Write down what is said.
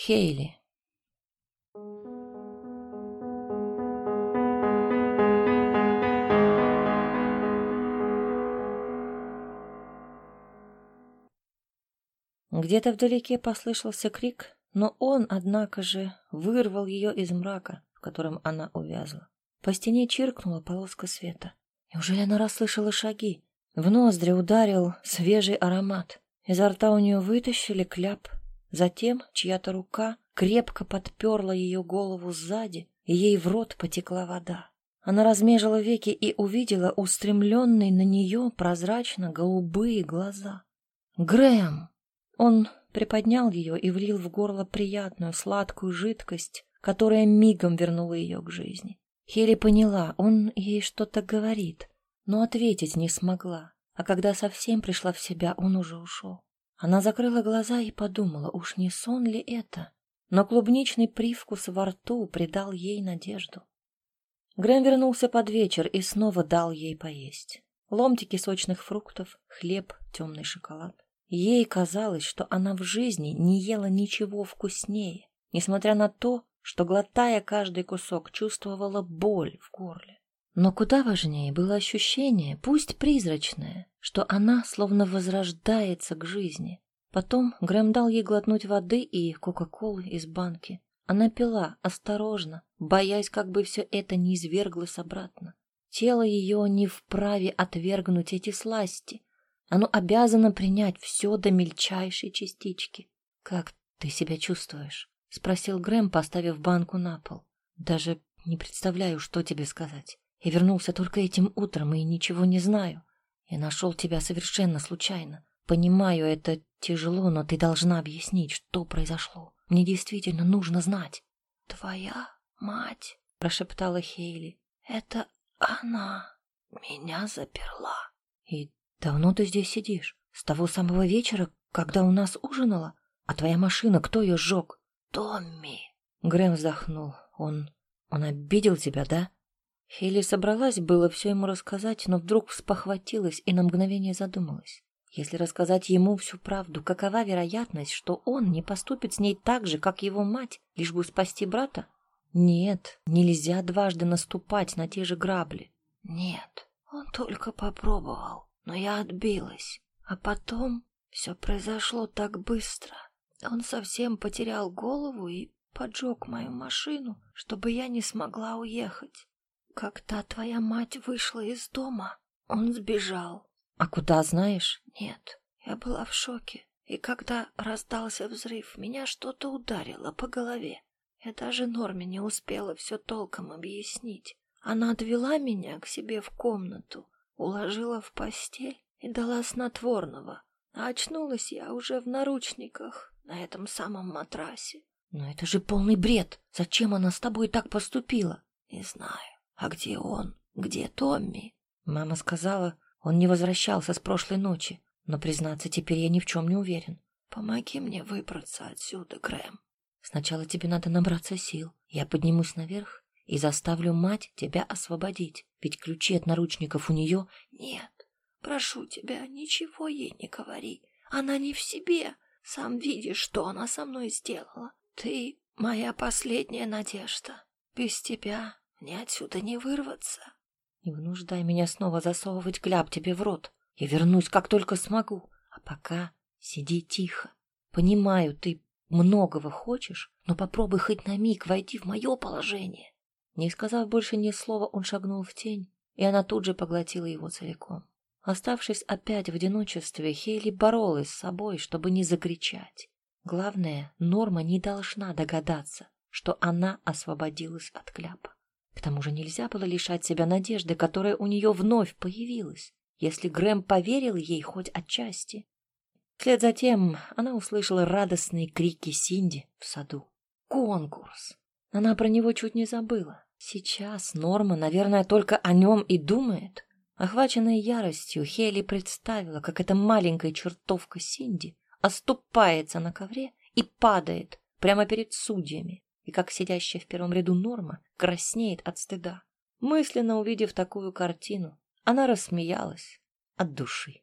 Хейли. Где-то вдалеке послышался крик, но он, однако же, вырвал ее из мрака, в котором она увязла. По стене чиркнула полоска света. Неужели она расслышала шаги? В ноздри ударил свежий аромат. Изо рта у нее вытащили кляп. Затем чья-то рука крепко подперла ее голову сзади, и ей в рот потекла вода. Она размежила веки и увидела устремленные на нее прозрачно-голубые глаза. «Грэм!» Он приподнял ее и влил в горло приятную сладкую жидкость, которая мигом вернула ее к жизни. Хели поняла, он ей что-то говорит, но ответить не смогла, а когда совсем пришла в себя, он уже ушел. Она закрыла глаза и подумала, уж не сон ли это, но клубничный привкус во рту придал ей надежду. Грэм вернулся под вечер и снова дал ей поесть. Ломтики сочных фруктов, хлеб, темный шоколад. Ей казалось, что она в жизни не ела ничего вкуснее, несмотря на то, что, глотая каждый кусок, чувствовала боль в горле. Но куда важнее было ощущение, пусть призрачное, что она словно возрождается к жизни. Потом Грэм дал ей глотнуть воды и кока-колы из банки. Она пила осторожно, боясь, как бы все это не изверглось обратно. Тело ее не вправе отвергнуть эти сласти, оно обязано принять все до мельчайшей частички. «Как ты себя чувствуешь?» — спросил Грэм, поставив банку на пол. «Даже не представляю, что тебе сказать. Я вернулся только этим утром и ничего не знаю. Я нашел тебя совершенно случайно. Понимаю, это тяжело, но ты должна объяснить, что произошло. Мне действительно нужно знать». «Твоя мать», — прошептала Хейли, — «это она меня заперла». «И Давно ты здесь сидишь? С того самого вечера, когда у нас ужинала? А твоя машина, кто ее сжег? Томми. Грэм вздохнул. Он... он обидел тебя, да? Хелли собралась было все ему рассказать, но вдруг спохватилась и на мгновение задумалась. Если рассказать ему всю правду, какова вероятность, что он не поступит с ней так же, как его мать, лишь бы спасти брата? Нет, нельзя дважды наступать на те же грабли. Нет, он только попробовал но я отбилась. А потом все произошло так быстро. Он совсем потерял голову и поджег мою машину, чтобы я не смогла уехать. Когда твоя мать вышла из дома, он сбежал. А куда знаешь? Нет, я была в шоке. И когда раздался взрыв, меня что-то ударило по голове. Я даже Норме не успела все толком объяснить. Она отвела меня к себе в комнату, уложила в постель и дала снотворного. А очнулась я уже в наручниках на этом самом матрасе. Но это же полный бред. Зачем она с тобой так поступила? Не знаю. А где он? Где Томми? Мама сказала, он не возвращался с прошлой ночи. Но, признаться, теперь я ни в чем не уверен. Помоги мне выбраться отсюда, Грэм. Сначала тебе надо набраться сил. Я поднимусь наверх и заставлю мать тебя освободить, ведь ключи от наручников у нее нет. Прошу тебя, ничего ей не говори. Она не в себе. Сам видишь, что она со мной сделала. Ты моя последняя надежда. Без тебя мне отсюда не вырваться. Не вынуждай меня снова засовывать кляп тебе в рот. Я вернусь, как только смогу. А пока сиди тихо. Понимаю, ты многого хочешь, но попробуй хоть на миг войти в мое положение. Не сказав больше ни слова, он шагнул в тень, и она тут же поглотила его целиком. Оставшись опять в одиночестве, Хейли боролась с собой, чтобы не закричать. Главное, Норма не должна догадаться, что она освободилась от кляпа. К тому же нельзя было лишать себя надежды, которая у нее вновь появилась, если Грэм поверил ей хоть отчасти. Вслед за тем она услышала радостные крики Синди в саду. Конкурс! Она про него чуть не забыла. Сейчас Норма, наверное, только о нем и думает. Охваченная яростью, Хелли представила, как эта маленькая чертовка Синди оступается на ковре и падает прямо перед судьями, и как сидящая в первом ряду Норма краснеет от стыда. Мысленно увидев такую картину, она рассмеялась от души.